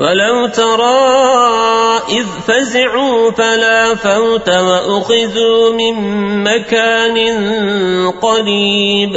ولو ترى إذ فزعوا فلا فوت وأخذوا من مكان قريب